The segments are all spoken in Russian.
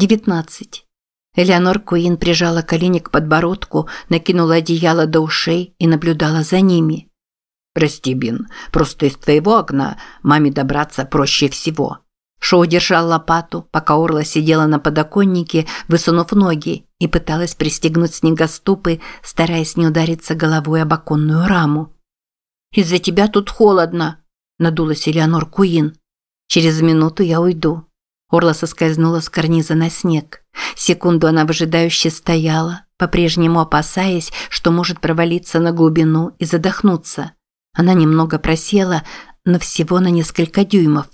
Девятнадцать. Элеонор Куин прижала колени к подбородку, накинула одеяло до ушей и наблюдала за ними. «Прости, Бин, просто из твоего окна маме добраться проще всего». Шоу держал лопату, пока Орла сидела на подоконнике, высунув ноги, и пыталась пристегнуть снегоступы, стараясь не удариться головой об оконную раму. «Из-за тебя тут холодно», – надулась Элеонор Куин. «Через минуту я уйду». Орла соскользнула с карниза на снег. Секунду она выжидающе стояла, по-прежнему опасаясь, что может провалиться на глубину и задохнуться. Она немного просела, но всего на несколько дюймов.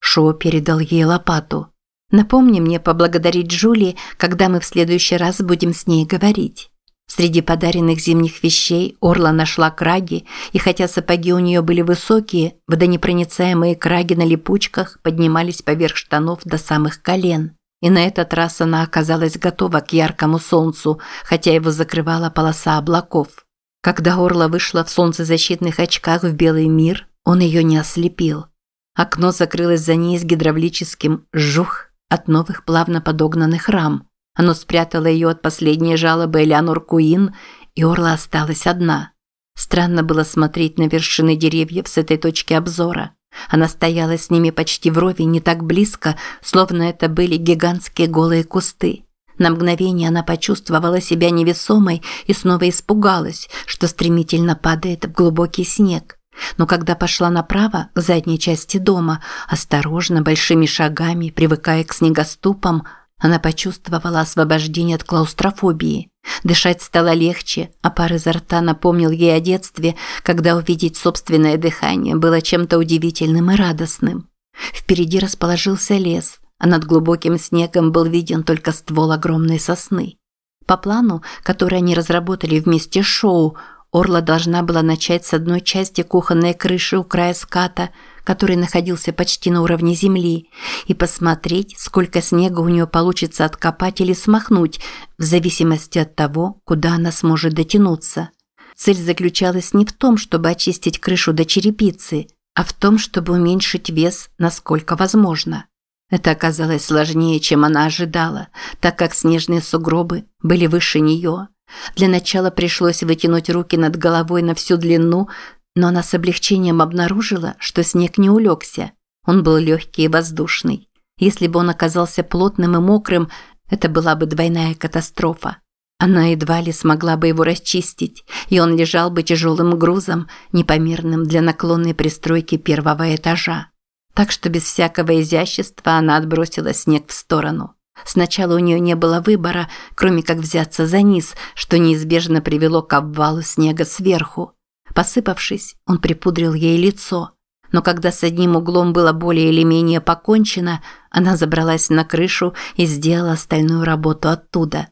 Шо передал ей лопату. «Напомни мне поблагодарить Джули, когда мы в следующий раз будем с ней говорить». Среди подаренных зимних вещей Орла нашла краги, и хотя сапоги у нее были высокие, водонепроницаемые краги на липучках поднимались поверх штанов до самых колен. И на этот раз она оказалась готова к яркому солнцу, хотя его закрывала полоса облаков. Когда Орла вышла в солнцезащитных очках в белый мир, он ее не ослепил. Окно закрылось за ней с гидравлическим «жух» от новых плавно подогнанных рам. Оно спрятало ее от последней жалобы Элеонор Куин, и Орла осталась одна. Странно было смотреть на вершины деревьев с этой точки обзора. Она стояла с ними почти вровень, не так близко, словно это были гигантские голые кусты. На мгновение она почувствовала себя невесомой и снова испугалась, что стремительно падает в глубокий снег. Но когда пошла направо, к задней части дома, осторожно, большими шагами, привыкая к снегоступам, она почувствовала освобождение от клаустрофобии. Дышать стало легче, а пар изо рта напомнил ей о детстве, когда увидеть собственное дыхание было чем-то удивительным и радостным. Впереди расположился лес, а над глубоким снегом был виден только ствол огромной сосны. По плану, который они разработали вместе с Шоу, Орла должна была начать с одной части кухонной крыши у края ската – который находился почти на уровне земли, и посмотреть, сколько снега у нее получится откопать или смахнуть, в зависимости от того, куда она сможет дотянуться. Цель заключалась не в том, чтобы очистить крышу до черепицы, а в том, чтобы уменьшить вес, насколько возможно. Это оказалось сложнее, чем она ожидала, так как снежные сугробы были выше нее. Для начала пришлось вытянуть руки над головой на всю длину, но она с облегчением обнаружила, что снег не улегся. Он был легкий и воздушный. Если бы он оказался плотным и мокрым, это была бы двойная катастрофа. Она едва ли смогла бы его расчистить, и он лежал бы тяжелым грузом, непомерным для наклонной пристройки первого этажа. Так что без всякого изящества она отбросила снег в сторону. Сначала у нее не было выбора, кроме как взяться за низ, что неизбежно привело к обвалу снега сверху. Посыпавшись, он припудрил ей лицо. Но когда с одним углом было более или менее покончено, она забралась на крышу и сделала остальную работу оттуда.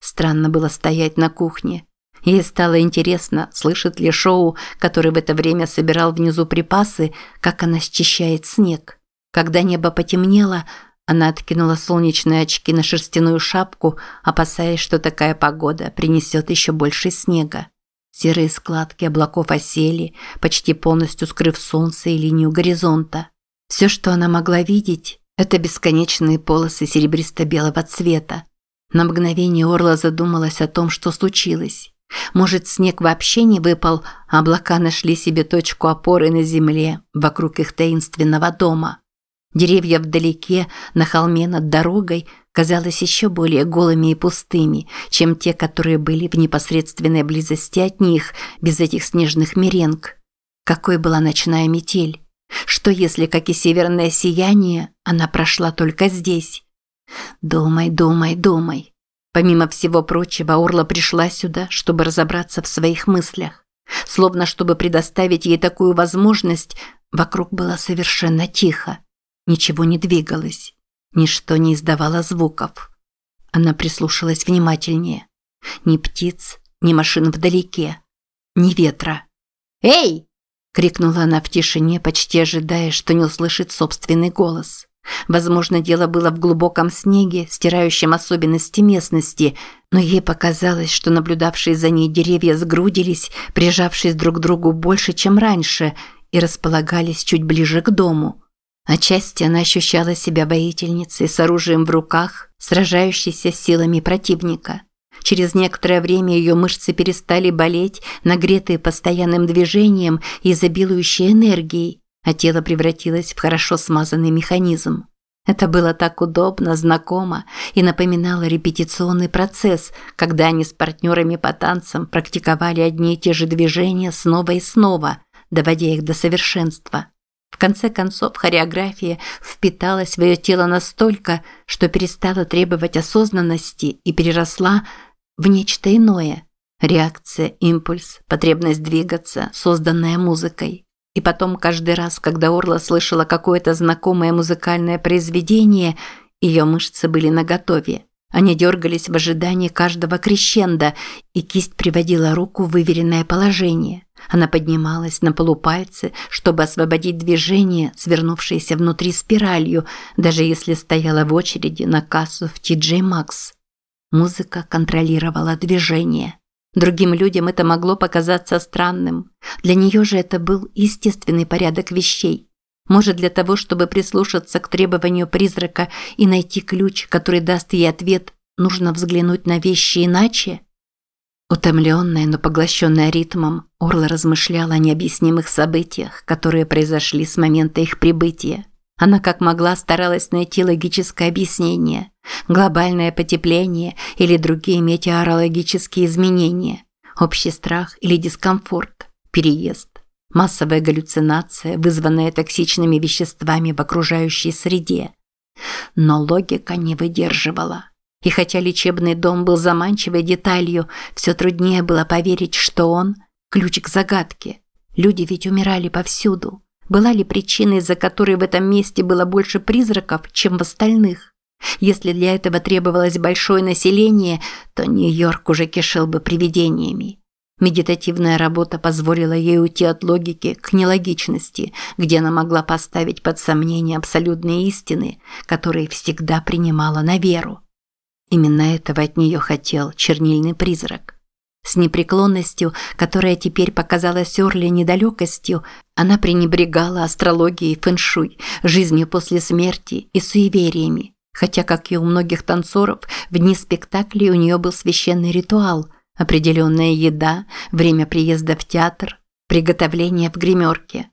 Странно было стоять на кухне. Ей стало интересно, слышит ли Шоу, который в это время собирал внизу припасы, как она счищает снег. Когда небо потемнело, она откинула солнечные очки на шерстяную шапку, опасаясь, что такая погода принесет еще больше снега. Серые складки облаков осели, почти полностью скрыв солнце и линию горизонта. Все, что она могла видеть, это бесконечные полосы серебристо-белого цвета. На мгновение Орла задумалась о том, что случилось. Может, снег вообще не выпал, а облака нашли себе точку опоры на земле вокруг их таинственного дома. Деревья вдалеке, на холме над дорогой, казалось еще более голыми и пустыми, чем те, которые были в непосредственной близости от них, без этих снежных меренг. Какой была ночная метель? Что если, как и северное сияние, она прошла только здесь? Думай, думай, думай. Помимо всего прочего, Орла пришла сюда, чтобы разобраться в своих мыслях. Словно чтобы предоставить ей такую возможность, вокруг было совершенно тихо. Ничего не двигалось. Ничто не издавало звуков. Она прислушалась внимательнее. Ни птиц, ни машин вдалеке, ни ветра. «Эй!» – крикнула она в тишине, почти ожидая, что не услышит собственный голос. Возможно, дело было в глубоком снеге, стирающем особенности местности, но ей показалось, что наблюдавшие за ней деревья сгрудились, прижавшись друг к другу больше, чем раньше, и располагались чуть ближе к дому. Отчасти она ощущала себя воительницей с оружием в руках, сражающейся с силами противника. Через некоторое время ее мышцы перестали болеть, нагретые постоянным движением и изобилующей энергией, а тело превратилось в хорошо смазанный механизм. Это было так удобно, знакомо и напоминало репетиционный процесс, когда они с партнерами по танцам практиковали одни и те же движения снова и снова, доводя их до совершенства. В конце концов, хореография впиталась в ее тело настолько, что перестала требовать осознанности и переросла в нечто иное. Реакция, импульс, потребность двигаться, созданная музыкой. И потом каждый раз, когда Орла слышала какое-то знакомое музыкальное произведение, ее мышцы были наготове. Они дергались в ожидании каждого крещенда, и кисть приводила руку в выверенное положение. Она поднималась на полупальцы, чтобы освободить движение, свернувшееся внутри спиралью, даже если стояла в очереди на кассу в TJ Maxx. Музыка контролировала движение. Другим людям это могло показаться странным. Для нее же это был естественный порядок вещей. Может, для того, чтобы прислушаться к требованию призрака и найти ключ, который даст ей ответ, нужно взглянуть на вещи иначе? Утомленная, но поглощенная ритмом, Орла размышляла о необъяснимых событиях, которые произошли с момента их прибытия. Она как могла старалась найти логическое объяснение. Глобальное потепление или другие метеорологические изменения. Общий страх или дискомфорт. Переезд. Массовая галлюцинация, вызванная токсичными веществами в окружающей среде. Но логика не выдерживала. И хотя лечебный дом был заманчивой деталью, все труднее было поверить, что он – ключ к загадке. Люди ведь умирали повсюду. Была ли причина, из-за которой в этом месте было больше призраков, чем в остальных? Если для этого требовалось большое население, то Нью-Йорк уже кишел бы привидениями. Медитативная работа позволила ей уйти от логики к нелогичности, где она могла поставить под сомнение абсолютные истины, которые всегда принимала на веру. Именно этого от нее хотел чернильный призрак. С непреклонностью, которая теперь показалась Орле недалекостью, она пренебрегала астрологией, фэншуй, жизнью после смерти и суевериями. Хотя, как и у многих танцоров, в дни спектаклей у нее был священный ритуал, определенная еда, время приезда в театр, приготовление в гримерке.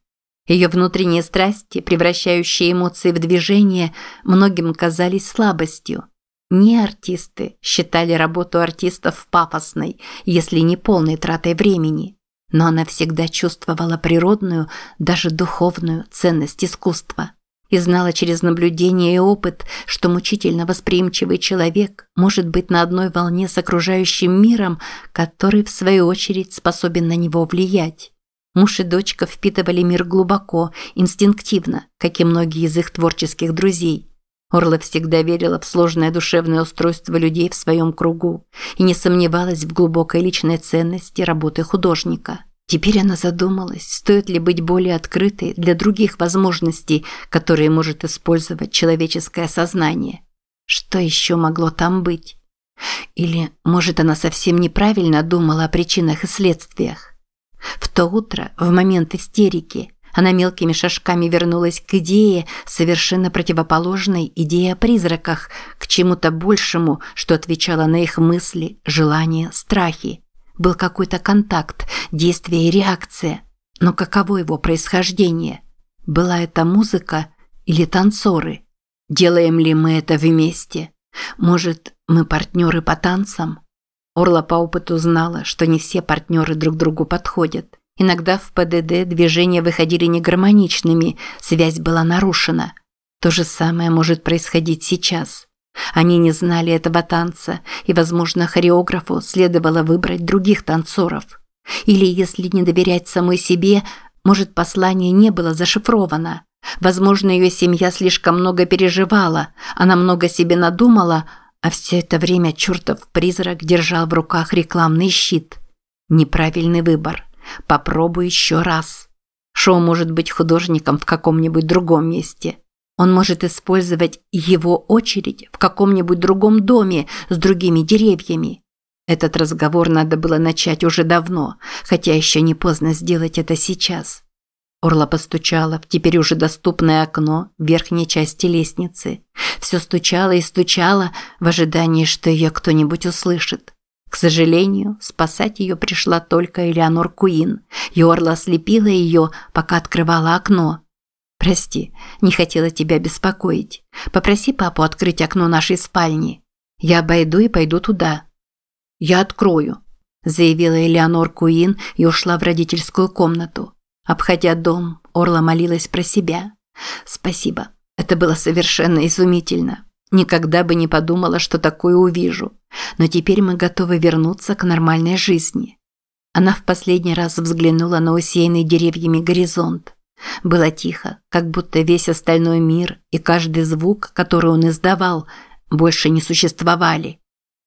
Ее внутренние страсти, превращающие эмоции в движение, многим казались слабостью – не артисты считали работу артистов пафосной, если не полной тратой времени, но она всегда чувствовала природную, даже духовную ценность искусства и знала через наблюдение и опыт, что мучительно восприимчивый человек может быть на одной волне с окружающим миром, который, в свою очередь, способен на него влиять. Муж и дочка впитывали мир глубоко, инстинктивно, как и многие из их творческих друзей – Орла всегда верила в сложное душевное устройство людей в своем кругу и не сомневалась в глубокой личной ценности работы художника. Теперь она задумалась, стоит ли быть более открытой для других возможностей, которые может использовать человеческое сознание. Что еще могло там быть? Или, может, она совсем неправильно думала о причинах и следствиях? В то утро, в момент истерики, она мелкими шажками вернулась к идее, совершенно противоположной идее о призраках, к чему-то большему, что отвечало на их мысли, желания, страхи. Был какой-то контакт, действие и реакция. Но каково его происхождение? Была это музыка или танцоры? Делаем ли мы это вместе? Может, мы партнеры по танцам? Орла по опыту знала, что не все партнеры друг другу подходят. Иногда в ПДД движения выходили негармоничными, связь была нарушена. То же самое может происходить сейчас. Они не знали этого танца, и, возможно, хореографу следовало выбрать других танцоров. Или, если не доверять самой себе, может, послание не было зашифровано. Возможно, ее семья слишком много переживала, она много себе надумала, а все это время чертов призрак держал в руках рекламный щит. Неправильный выбор. Попробуй еще раз. Шоу может быть художником в каком-нибудь другом месте. Он может использовать его очередь в каком-нибудь другом доме с другими деревьями. Этот разговор надо было начать уже давно, хотя еще не поздно сделать это сейчас. Орла постучала в теперь уже доступное окно верхней части лестницы. Все стучало и стучало в ожидании, что ее кто-нибудь услышит. К сожалению, спасать ее пришла только Элеонор Куин, и Орла ослепила ее, пока открывала окно. «Прости, не хотела тебя беспокоить. Попроси папу открыть окно нашей спальни. Я обойду и пойду туда». «Я открою», – заявила Элеонор Куин и ушла в родительскую комнату. Обходя дом, Орла молилась про себя. «Спасибо. Это было совершенно изумительно. Никогда бы не подумала, что такое увижу. Но теперь мы готовы вернуться к нормальной жизни». Она в последний раз взглянула на усеянный деревьями горизонт. Было тихо, как будто весь остальной мир и каждый звук, который он издавал, больше не существовали.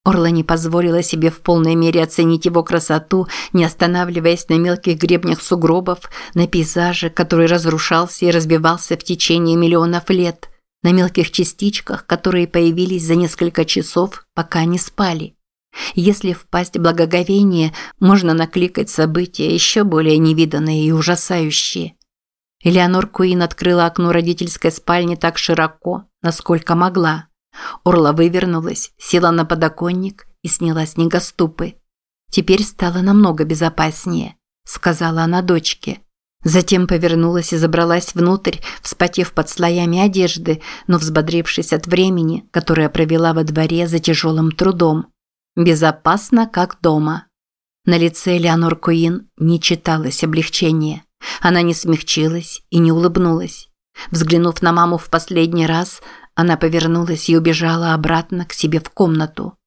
Орла не позволила себе в полной мере оценить его красоту, не останавливаясь на мелких гребнях сугробов, на пейзаже, который разрушался и разбивался в течение миллионов лет, на мелких частичках, которые появились за несколько часов, пока они спали. Если впасть в благоговение, можно накликать события еще более невиданные и ужасающие. Элеонор Куин открыла окно родительской спальни так широко, насколько могла. Орла вывернулась, села на подоконник и сняла снегоступы. «Теперь стало намного безопаснее», – сказала она дочке. Затем повернулась и забралась внутрь, вспотев под слоями одежды, но взбодрившись от времени, которое провела во дворе за тяжелым трудом. «Безопасно, как дома». На лице Элеонор Куин не читалось облегчение. Она не смягчилась и не улыбнулась. Взглянув на маму в последний раз, она повернулась и убежала обратно к себе в комнату.